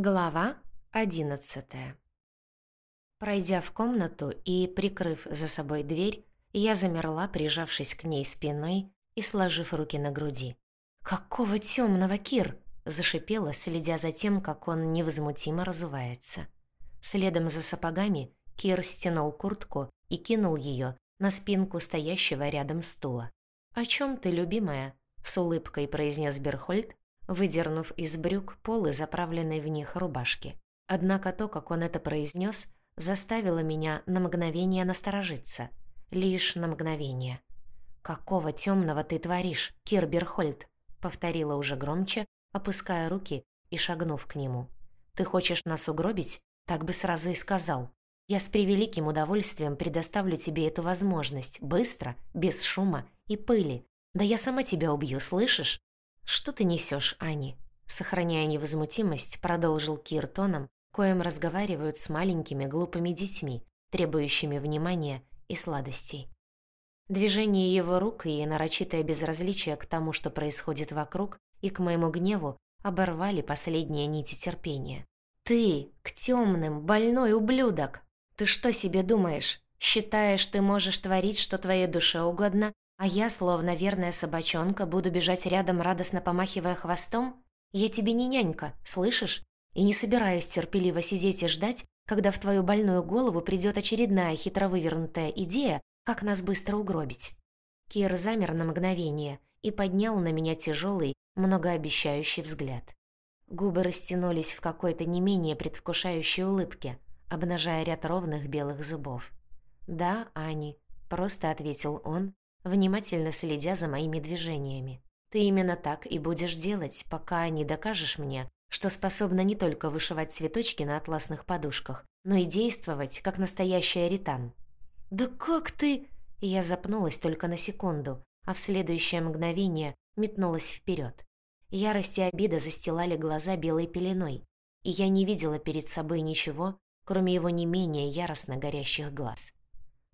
Глава одиннадцатая Пройдя в комнату и прикрыв за собой дверь, я замерла, прижавшись к ней спиной и сложив руки на груди. «Какого тёмного, Кир?» – зашипела, следя за тем, как он невозмутимо разувается. Следом за сапогами Кир стянул куртку и кинул её на спинку стоящего рядом стула. «О чём ты, любимая?» – с улыбкой произнес Берхольд, выдернув из брюк полы заправленной в них рубашки. Однако то, как он это произнес, заставило меня на мгновение насторожиться. Лишь на мгновение. «Какого темного ты творишь, Кирберхольд?» — повторила уже громче, опуская руки и шагнув к нему. «Ты хочешь нас угробить? Так бы сразу и сказал. Я с превеликим удовольствием предоставлю тебе эту возможность, быстро, без шума и пыли. Да я сама тебя убью, слышишь? «Что ты несешь, Ани?» Сохраняя невозмутимость, продолжил Кир тоном, коим разговаривают с маленькими глупыми детьми, требующими внимания и сладостей. Движение его рук и нарочитое безразличие к тому, что происходит вокруг, и к моему гневу оборвали последние нити терпения. «Ты, к темным, больной ублюдок! Ты что себе думаешь? Считаешь, ты можешь творить, что твоей душе угодно, а я, словно верная собачонка, буду бежать рядом, радостно помахивая хвостом? Я тебе не нянька, слышишь? И не собираюсь терпеливо сидеть и ждать, когда в твою больную голову придет очередная хитро вывернутая идея, как нас быстро угробить. Кир замер на мгновение и поднял на меня тяжелый, многообещающий взгляд. Губы растянулись в какой-то не менее предвкушающей улыбке, обнажая ряд ровных белых зубов. «Да, Ани», — просто ответил он, внимательно следя за моими движениями. «Ты именно так и будешь делать, пока не докажешь мне, что способна не только вышивать цветочки на атласных подушках, но и действовать, как настоящий аритан». «Да как ты...» Я запнулась только на секунду, а в следующее мгновение метнулась вперед. Ярость и обида застилали глаза белой пеленой, и я не видела перед собой ничего, кроме его не менее яростно горящих глаз.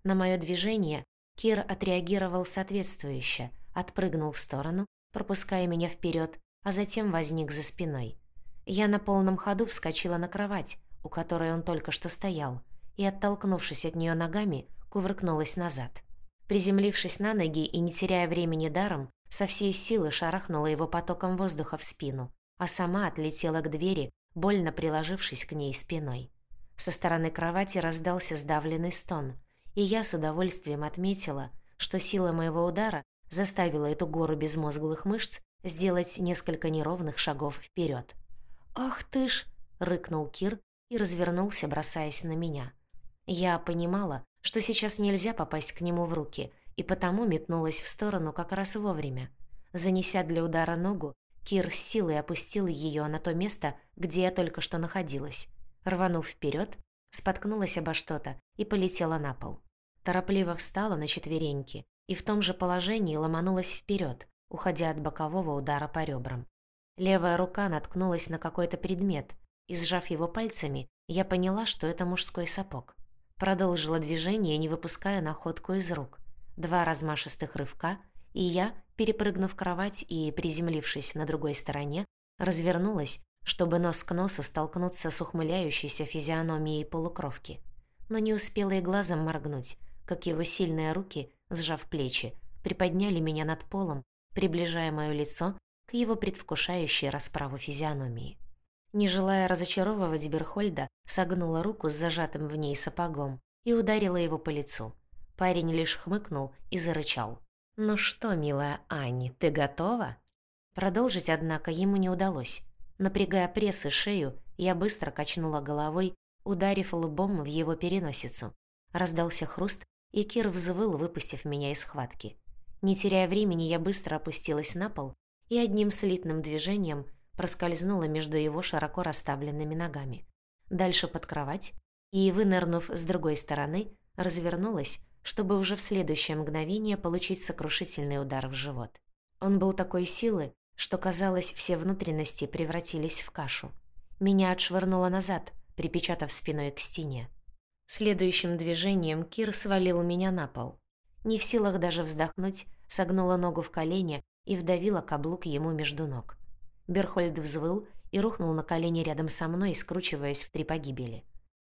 На мое движение Кир отреагировал соответствующе, отпрыгнул в сторону, пропуская меня вперед, а затем возник за спиной. Я на полном ходу вскочила на кровать, у которой он только что стоял, и, оттолкнувшись от нее ногами, кувыркнулась назад. Приземлившись на ноги и не теряя времени даром, со всей силы шарахнула его потоком воздуха в спину, а сама отлетела к двери, больно приложившись к ней спиной. Со стороны кровати раздался сдавленный стон, и я с удовольствием отметила, что сила моего удара заставила эту гору безмозглых мышц сделать несколько неровных шагов вперед. «Ах ты ж!» — рыкнул Кир и развернулся, бросаясь на меня. Я понимала, что сейчас нельзя попасть к нему в руки, и потому метнулась в сторону как раз вовремя. Занеся для удара ногу, Кир с силой опустил ее на то место, где я только что находилась. Рванув вперед, споткнулась обо что-то и полетела на пол. Торопливо встала на четвереньки и в том же положении ломанулась вперед, уходя от бокового удара по ребрам. Левая рука наткнулась на какой-то предмет, и, сжав его пальцами, я поняла, что это мужской сапог. Продолжила движение, не выпуская находку из рук. Два размашистых рывка, и я, перепрыгнув кровать и приземлившись на другой стороне, развернулась, чтобы нос к носу столкнуться с ухмыляющейся физиономией полукровки. Но не успела и глазом моргнуть, как его сильные руки, сжав плечи, приподняли меня над полом, приближая моё лицо к его предвкушающей расправу физиономии. Не желая разочаровывать Берхольда, согнула руку с зажатым в ней сапогом и ударила его по лицу. Парень лишь хмыкнул и зарычал. «Ну что, милая Ани, ты готова?» Продолжить, однако, ему не удалось. Напрягая пресс и шею, я быстро качнула головой, ударив лбом в его переносицу. Раздался хруст, и Кир взвыл, выпустив меня из схватки. Не теряя времени, я быстро опустилась на пол и одним слитным движением проскользнула между его широко расставленными ногами. Дальше под кровать и, вынырнув с другой стороны, развернулась, чтобы уже в следующее мгновение получить сокрушительный удар в живот. Он был такой силы, что, казалось, все внутренности превратились в кашу. Меня отшвырнуло назад, припечатав спиной к стене. Следующим движением Кир свалил меня на пол. Не в силах даже вздохнуть, согнула ногу в колени и вдавила каблук ему между ног. Берхольд взвыл и рухнул на колени рядом со мной, скручиваясь в три погибели.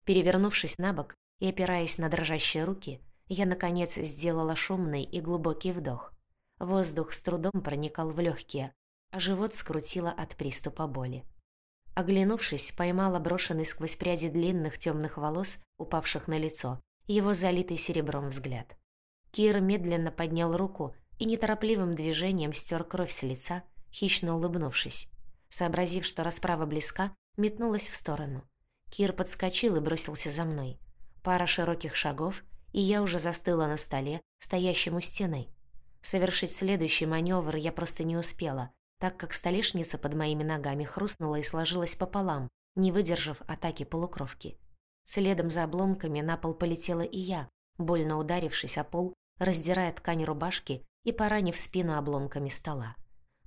Перевернувшись на бок и опираясь на дрожащие руки, я, наконец, сделала шумный и глубокий вдох. Воздух с трудом проникал в легкие, а живот скрутило от приступа боли. Оглянувшись, поймала брошенный сквозь пряди длинных темных волос, упавших на лицо, его залитый серебром взгляд. Кир медленно поднял руку и неторопливым движением стер кровь с лица, хищно улыбнувшись. Сообразив, что расправа близка, метнулась в сторону. Кир подскочил и бросился за мной. Пара широких шагов, и я уже застыла на столе, стоящем у стены. Совершить следующий маневр я просто не успела, так как столешница под моими ногами хрустнула и сложилась пополам, не выдержав атаки полукровки. Следом за обломками на пол полетела и я, больно ударившись о пол, раздирая ткань рубашки и поранив спину обломками стола.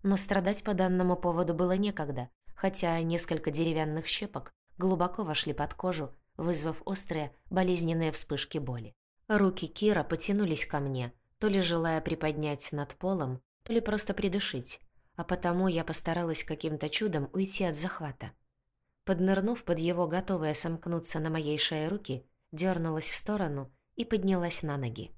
Но страдать по данному поводу было некогда, хотя несколько деревянных щепок глубоко вошли под кожу, вызвав острые, болезненные вспышки боли. Руки Кира потянулись ко мне, то ли желая приподнять над полом, то ли просто придушить, а потому я постаралась каким-то чудом уйти от захвата. Поднырнув под его готовые сомкнуться на моей шее руки, дернулась в сторону и поднялась на ноги.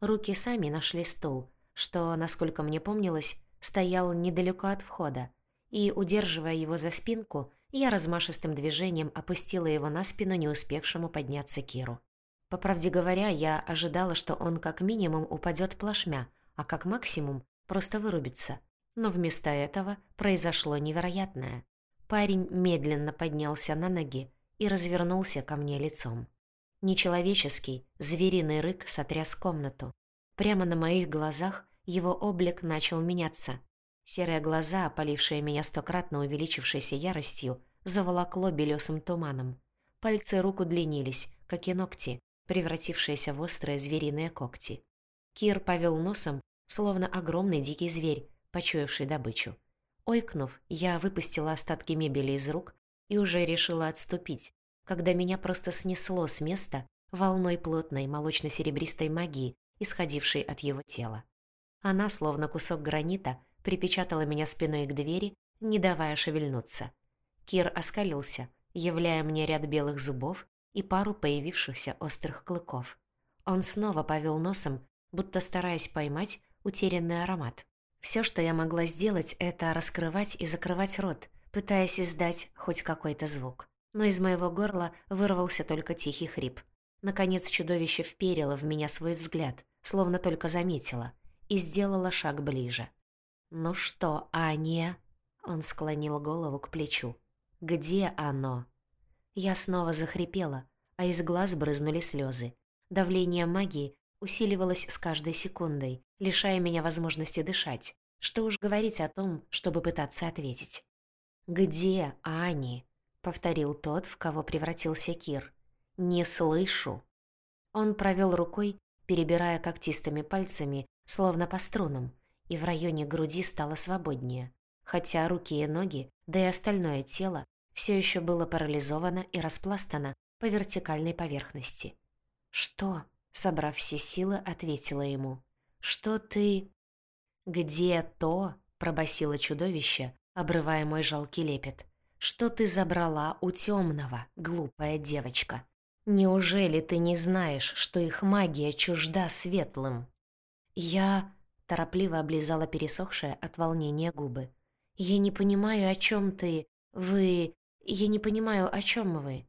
Руки сами нашли стул, что, насколько мне помнилось, стоял недалеко от входа, и, удерживая его за спинку, я размашистым движением опустила его на спину не успевшему подняться Киру. По правде говоря, я ожидала, что он как минимум упадет плашмя, а как максимум просто вырубится. Но вместо этого произошло невероятное. Парень медленно поднялся на ноги и развернулся ко мне лицом. Нечеловеческий, звериный рык сотряс комнату. Прямо на моих глазах его облик начал меняться. Серые глаза, опалившие меня стократно увеличившейся яростью, заволокло белесым туманом. Пальцы рук удлинились, как и ногти, превратившиеся в острые звериные когти. Кир повел носом, словно огромный дикий зверь, почуявший добычу. Ойкнув, я выпустила остатки мебели из рук и уже решила отступить, когда меня просто снесло с места волной плотной молочно-серебристой магии, исходившей от его тела. Она, словно кусок гранита, припечатала меня спиной к двери, не давая шевельнуться. Кир оскалился, являя мне ряд белых зубов и пару появившихся острых клыков. Он снова повел носом, будто стараясь поймать утерянный аромат. Все, что я могла сделать, это раскрывать и закрывать рот, пытаясь издать хоть какой-то звук. Но из моего горла вырвался только тихий хрип. Наконец чудовище вперило в меня свой взгляд, словно только заметило и сделала шаг ближе. «Ну что, Аня?» Он склонил голову к плечу. «Где оно?» Я снова захрипела, а из глаз брызнули слезы. Давление магии усиливалось с каждой секундой, лишая меня возможности дышать. Что уж говорить о том, чтобы пытаться ответить. «Где Ани?» — повторил тот, в кого превратился Кир. «Не слышу». Он провел рукой, перебирая когтистыми пальцами словно по струнам, и в районе груди стало свободнее, хотя руки и ноги, да и остальное тело все еще было парализовано и распластано по вертикальной поверхности. «Что?» — собрав все силы, ответила ему. «Что ты...» «Где то?» — пробасило чудовище, обрывая мой жалкий лепет. «Что ты забрала у темного, глупая девочка? Неужели ты не знаешь, что их магия чужда светлым?» «Я...» — торопливо облизала пересохшие от волнения губы. «Я не понимаю, о чем ты... Вы... Я не понимаю, о чем вы...»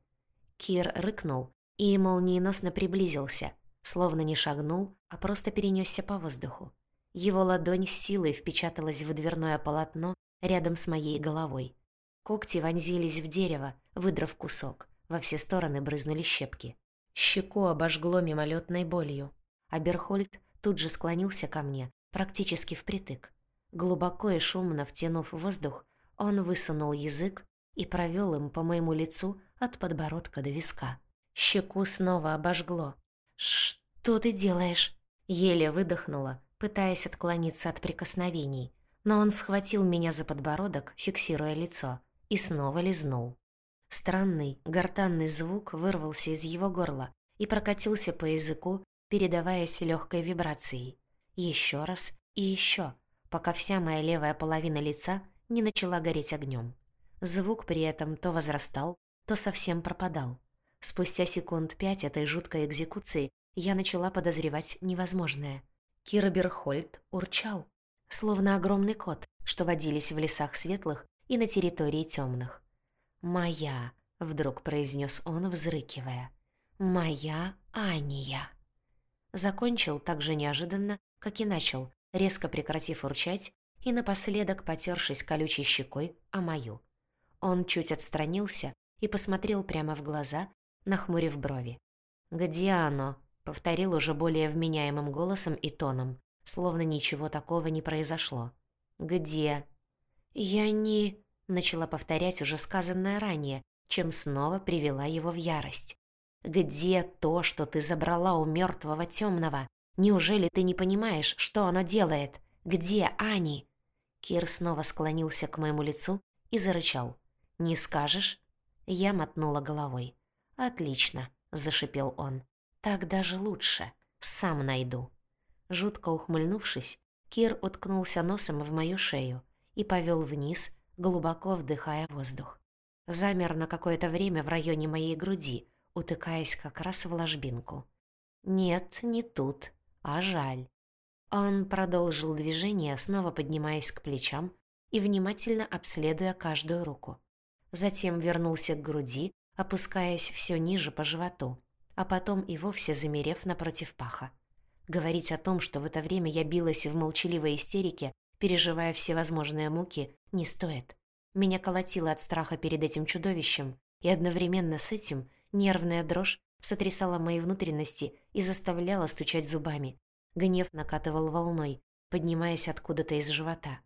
Кир рыкнул и молниеносно приблизился, словно не шагнул, а просто перенесся по воздуху. Его ладонь с силой впечаталась в дверное полотно рядом с моей головой. Когти вонзились в дерево, выдрав кусок. Во все стороны брызнули щепки. Щеку обожгло мимолетной болью. А Берхольд тут же склонился ко мне, практически впритык. Глубоко и шумно втянув воздух, он высунул язык и провел им по моему лицу от подбородка до виска. Щеку снова обожгло. «Что ты делаешь?» Еле выдохнула, пытаясь отклониться от прикосновений, но он схватил меня за подбородок, фиксируя лицо, и снова лизнул. Странный, гортанный звук вырвался из его горла и прокатился по языку, передаваясь легкой вибрацией. Еще раз и еще, пока вся моя левая половина лица не начала гореть огнем. Звук при этом то возрастал, то совсем пропадал. Спустя секунд пять этой жуткой экзекуции я начала подозревать невозможное. Кира Берхольд урчал, словно огромный кот, что водились в лесах светлых и на территории темных. «Моя», — вдруг произнес он, взрыкивая. «Моя Ания». Закончил так же неожиданно, как и начал, резко прекратив урчать и напоследок потершись колючей щекой о мою. Он чуть отстранился и посмотрел прямо в глаза, нахмурив брови. «Где оно?» — повторил уже более вменяемым голосом и тоном, словно ничего такого не произошло. «Где?» «Я не...» — начала повторять уже сказанное ранее, чем снова привела его в ярость. «Где то, что ты забрала у мертвого темного? Неужели ты не понимаешь, что оно делает? Где Ани?» Кир снова склонился к моему лицу и зарычал. «Не скажешь?» Я мотнула головой. «Отлично», — зашипел он. «Так даже лучше. Сам найду». Жутко ухмыльнувшись, Кир уткнулся носом в мою шею и повел вниз, глубоко вдыхая воздух. Замер на какое-то время в районе моей груди, утыкаясь как раз в ложбинку. «Нет, не тут, а жаль». Он продолжил движение, снова поднимаясь к плечам и внимательно обследуя каждую руку. Затем вернулся к груди, опускаясь все ниже по животу, а потом и вовсе замерев напротив паха. Говорить о том, что в это время я билась в молчаливой истерике, переживая всевозможные муки, не стоит. Меня колотило от страха перед этим чудовищем, и одновременно с этим нервная дрожь сотрясала мои внутренности и заставляла стучать зубами. Гнев накатывал волной, поднимаясь откуда-то из живота.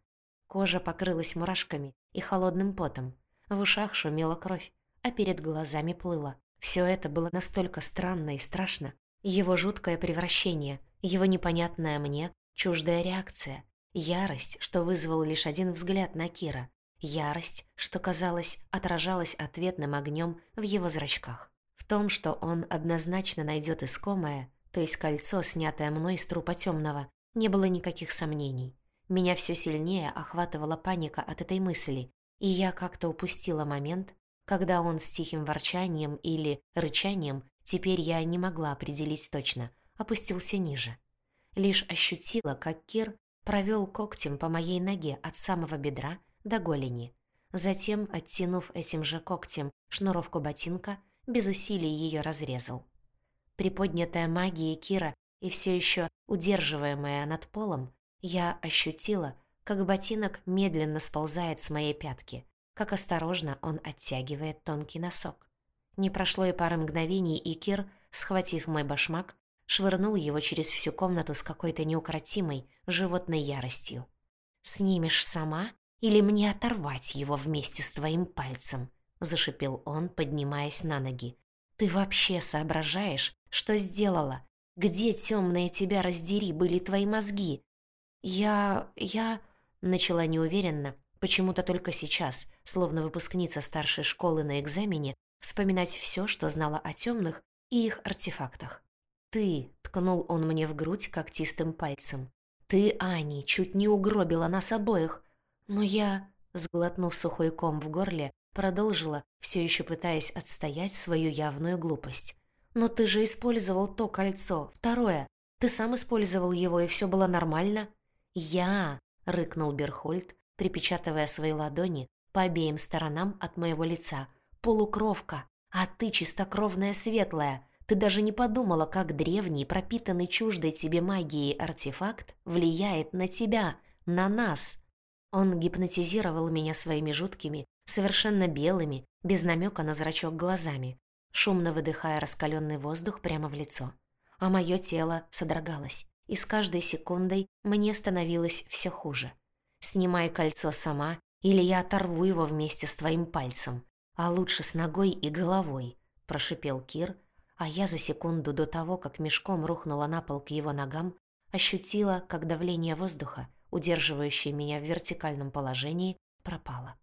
Кожа покрылась мурашками и холодным потом. В ушах шумела кровь, а перед глазами плыла. Все это было настолько странно и страшно. Его жуткое превращение, его непонятная мне, чуждая реакция, ярость, что вызвал лишь один взгляд на Кира, ярость, что, казалось, отражалась ответным огнем в его зрачках. В том, что он однозначно найдет искомое, то есть кольцо, снятое мной с трупа темного, не было никаких сомнений. Меня все сильнее охватывала паника от этой мысли, и я как-то упустила момент, когда он с тихим ворчанием или рычанием, теперь я не могла определить точно, опустился ниже. Лишь ощутила, как Кир провел когтем по моей ноге от самого бедра до голени. Затем, оттянув этим же когтем шнуровку ботинка, без усилий ее разрезал. Приподнятая магией Кира и все еще удерживаемая над полом, я ощутила, как ботинок медленно сползает с моей пятки, как осторожно он оттягивает тонкий носок. Не прошло и пары мгновений, и Кир, схватив мой башмак, швырнул его через всю комнату с какой-то неукротимой животной яростью. «Снимешь сама или мне оторвать его вместе с твоим пальцем?» — зашипел он, поднимаясь на ноги. «Ты вообще соображаешь, что сделала? Где темные тебя раздери были твои мозги? «Я... я...» — начала неуверенно, почему-то только сейчас, словно выпускница старшей школы на экзамене, вспоминать все, что знала о темных и их артефактах. «Ты!» — ткнул он мне в грудь когтистым пальцем. «Ты, Ани, чуть не угробила нас обоих!» Но я, сглотнув сухой ком в горле, продолжила, все еще пытаясь отстоять свою явную глупость. «Но ты же использовал то кольцо, второе. Ты сам использовал его, и все было нормально?» «Я!» — рыкнул Берхольд, припечатывая свои ладони по обеим сторонам от моего лица. «Полукровка! А ты чистокровная светлая! Ты даже не подумала, как древний, пропитанный чуждой тебе магией артефакт влияет на тебя, на нас!» Он гипнотизировал меня своими жуткими, совершенно белыми, без намека на зрачок глазами, шумно выдыхая раскаленный воздух прямо в лицо. А мое тело содрогалось и с каждой секундой мне становилось все хуже. Снимай кольцо сама, или я оторву его вместе с твоим пальцем, а лучше с ногой и головой», — прошипел Кир, а я за секунду до того, как мешком рухнула на пол к его ногам, ощутила, как давление воздуха, удерживающее меня в вертикальном положении, пропало.